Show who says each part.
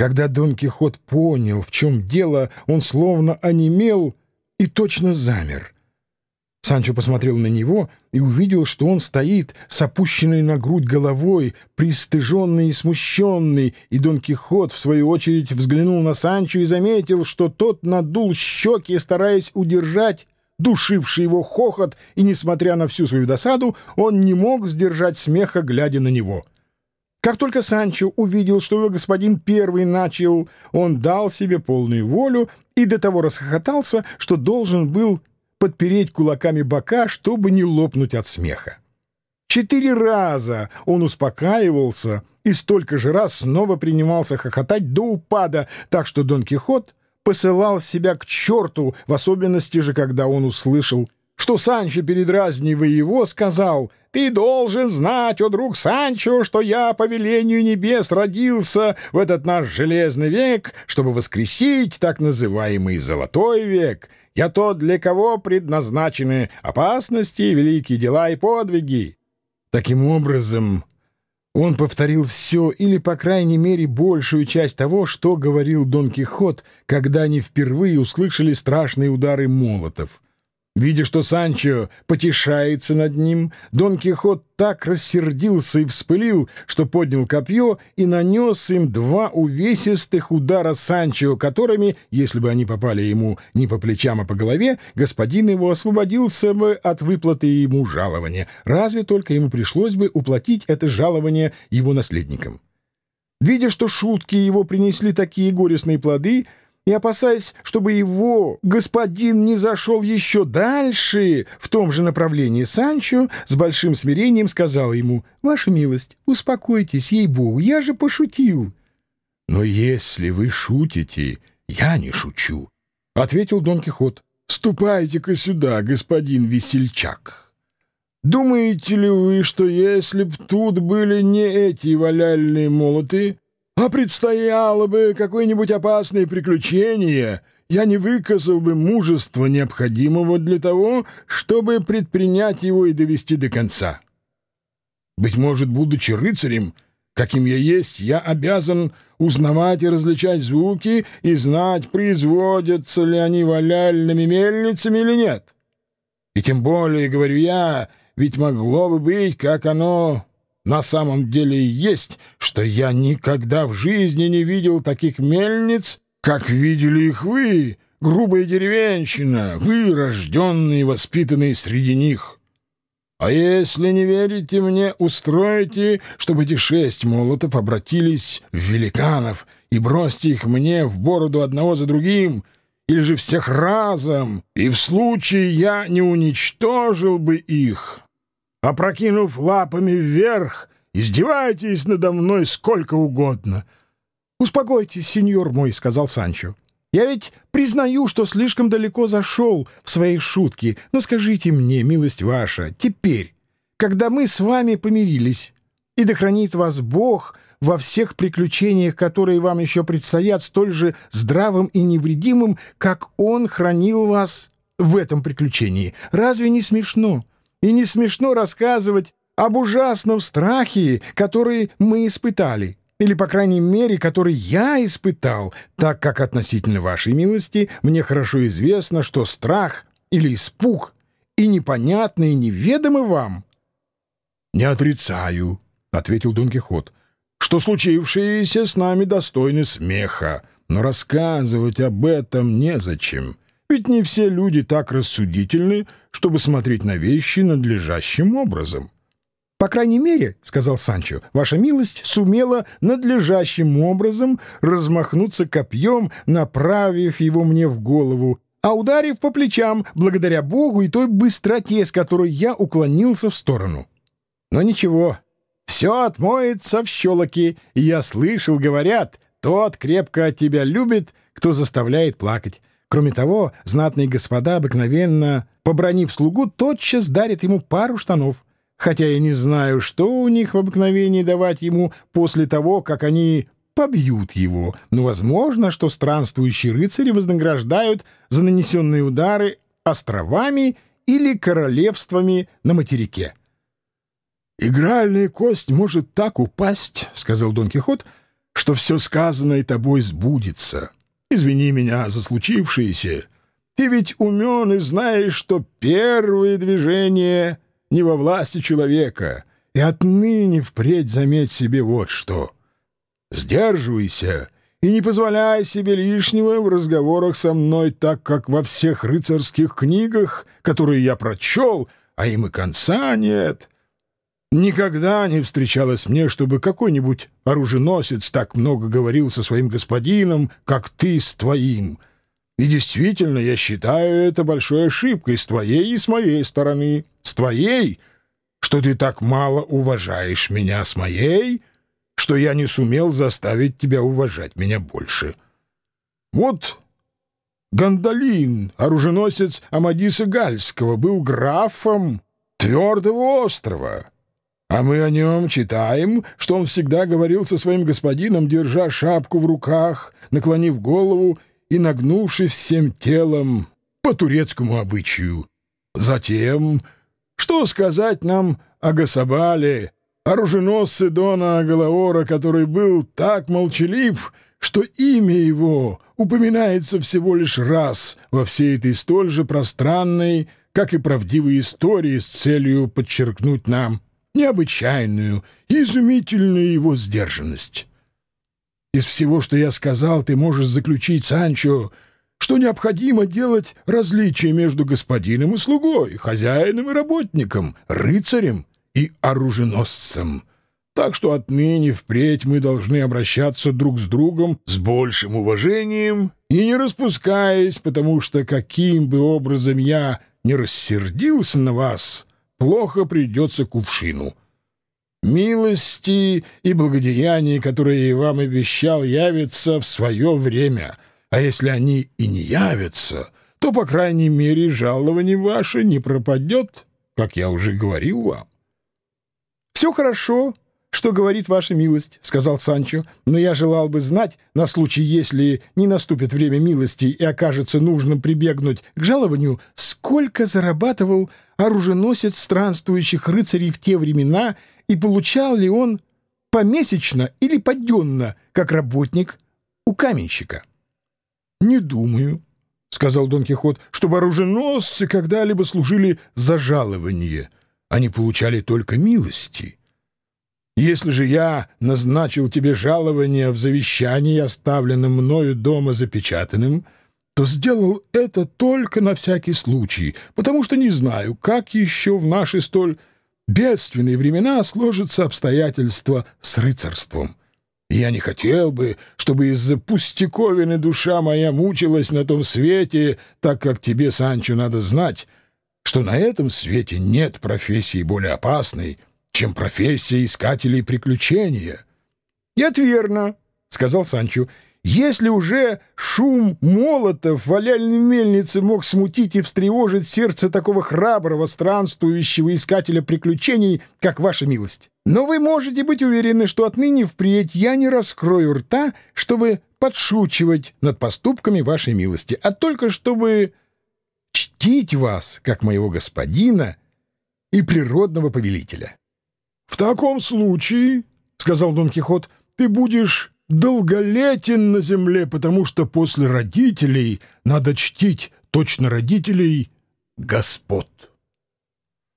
Speaker 1: Когда Дон Кихот понял, в чем дело, он словно онемел и точно замер. Санчо посмотрел на него и увидел, что он стоит с опущенной на грудь головой, пристыженный и смущенный, и Дон Кихот, в свою очередь, взглянул на Санчо и заметил, что тот надул щеки, стараясь удержать душивший его хохот, и, несмотря на всю свою досаду, он не мог сдержать смеха, глядя на него. Как только Санчо увидел, что его господин первый начал, он дал себе полную волю и до того расхохотался, что должен был подпереть кулаками бока, чтобы не лопнуть от смеха. Четыре раза он успокаивался и столько же раз снова принимался хохотать до упада, так что Дон Кихот посылал себя к черту, в особенности же, когда он услышал, что Санчо, передразнивая его, сказал «Ты должен знать, о друг Санчо, что я по велению небес родился в этот наш железный век, чтобы воскресить так называемый золотой век. Я тот, для кого предназначены опасности, великие дела и подвиги». Таким образом, он повторил все или, по крайней мере, большую часть того, что говорил Дон Кихот, когда они впервые услышали страшные удары молотов. Видя, что Санчо потешается над ним, Дон Кихот так рассердился и вспылил, что поднял копье и нанес им два увесистых удара Санчо, которыми, если бы они попали ему не по плечам, а по голове, господин его освободился бы от выплаты ему жалования, разве только ему пришлось бы уплатить это жалование его наследникам. Видя, что шутки его принесли такие горестные плоды, и, опасаясь, чтобы его господин не зашел еще дальше в том же направлении, Санчо с большим смирением сказал ему, «Ваша милость, успокойтесь, ей-богу, я же пошутил».
Speaker 2: «Но если вы шутите, я не шучу», — ответил Дон Кихот. «Ступайте-ка сюда, господин весельчак. Думаете ли вы, что если б тут были не эти валяльные молоты, а предстояло бы какое-нибудь опасное приключение, я не выказал бы мужества, необходимого для того, чтобы предпринять его и довести до конца. Быть может, будучи рыцарем, каким я есть, я обязан узнавать и различать звуки и знать, производятся ли они валяльными мельницами или нет. И тем более, говорю я, ведь могло бы быть, как оно на самом деле есть, что я никогда в жизни не видел таких мельниц, как видели их вы, грубая деревенщина, вы, рожденные и воспитанные среди них. А если не верите мне, устройте, чтобы эти шесть молотов обратились в великанов и бросьте их мне в бороду одного за другим, или же всех разом, и в случае я не уничтожил бы их» опрокинув лапами вверх, издевайтесь надо мной сколько угодно.
Speaker 1: — Успокойтесь, сеньор мой, — сказал Санчо. — Я ведь признаю, что слишком далеко зашел в своей шутке, но скажите мне, милость ваша, теперь, когда мы с вами помирились, и да хранит вас Бог во всех приключениях, которые вам еще предстоят, столь же здравым и невредимым, как Он хранил вас в этом приключении. Разве не смешно? — и не смешно рассказывать об ужасном страхе, который мы испытали, или, по крайней мере, который я испытал, так как относительно вашей милости мне хорошо известно, что страх или испуг и непонятно и неведомы вам.
Speaker 2: — Не отрицаю, — ответил Дон Кихот, — что случившееся с нами достойно смеха, но рассказывать об этом незачем. Ведь не все люди так рассудительны, чтобы смотреть на вещи надлежащим образом.
Speaker 1: — По крайней мере, — сказал Санчо, — ваша милость сумела надлежащим образом размахнуться копьем, направив его мне в голову, а ударив по плечам, благодаря Богу и той быстроте, с которой я уклонился в сторону. Но ничего, все отмоется в щелоки, и я слышал, говорят, тот крепко тебя любит, кто заставляет плакать. Кроме того, знатные господа обыкновенно, побронив слугу, тотчас дарят ему пару штанов, хотя я не знаю, что у них в обыкновении давать ему после того, как они побьют его, но возможно, что странствующие рыцари вознаграждают за нанесенные удары островами или королевствами на материке.
Speaker 2: «Игральная кость может так упасть, — сказал Дон Кихот, — что все сказанное тобой сбудется. Извини меня за случившееся. Ты ведь умен и знаешь, что первые движения не во власти человека, и отныне впредь заметь себе вот что. Сдерживайся и не позволяй себе лишнего в разговорах со мной, так как во всех рыцарских книгах, которые я прочел, а им и конца нет, никогда не встречалось мне, чтобы какой-нибудь оруженосец так много говорил со своим господином, как ты с твоим. И действительно, я считаю это большой ошибкой с твоей и с моей стороны. С твоей, что ты так мало уважаешь меня, с моей — что я не сумел заставить тебя уважать меня больше. Вот Гандалин, оруженосец Амадиса Гальского, был графом Твердого острова, а мы о нем читаем, что он всегда говорил со своим господином, держа шапку в руках, наклонив голову и нагнувшись всем телом по турецкому обычаю. Затем, что сказать нам о Гасабале, оруженосцы Дона Агалаора, который был так молчалив, что имя его упоминается всего лишь раз во всей этой столь же пространной, как и правдивой истории с целью подчеркнуть нам необычайную изумительную его сдержанность. Из всего, что я сказал, ты можешь заключить, Санчо, что необходимо делать различие между господином и слугой, хозяином и работником, рыцарем и оруженосцем. Так что отныне впредь мы должны обращаться друг с другом с большим уважением и не распускаясь, потому что каким бы образом я не рассердился на вас, плохо придется кувшину. Милости и благодеяния, которые я вам обещал, явятся в свое время, а если они и не явятся, то, по крайней мере, жалование ваше не пропадет, как я уже говорил вам.
Speaker 1: «Все хорошо, что говорит ваша милость», — сказал Санчо, «но я желал бы знать, на случай, если не наступит время милости и окажется нужно прибегнуть к жалованию, сколько зарабатывал оруженосец странствующих рыцарей в те времена и получал ли он помесячно или подденно, как работник у каменщика».
Speaker 2: «Не думаю», — сказал Дон Кихот, — «чтобы оруженосцы когда-либо служили за жалование» они получали только милости. Если же я назначил тебе жалование в завещании, оставленном мною дома запечатанным, то сделал это только на всякий случай, потому что не знаю, как еще в наши столь бедственные времена сложатся обстоятельства с рыцарством. Я не хотел бы, чтобы из-за пустяковины душа моя мучилась на том свете, так как тебе, Санчо, надо знать — что на этом свете нет профессии более опасной, чем профессия искателей приключения.
Speaker 1: — это верно, — сказал Санчо. — Если уже шум молотов валяльной мельнице мог смутить и встревожить сердце такого храброго, странствующего искателя приключений, как ваша милость. Но вы можете быть уверены, что отныне впредь я не раскрою рта, чтобы подшучивать над поступками вашей милости, а только чтобы чтить вас, как моего господина и природного повелителя.
Speaker 2: — таком случае, — сказал Дон Кихот, — ты будешь долголетен на земле, потому что после родителей надо чтить точно родителей господ.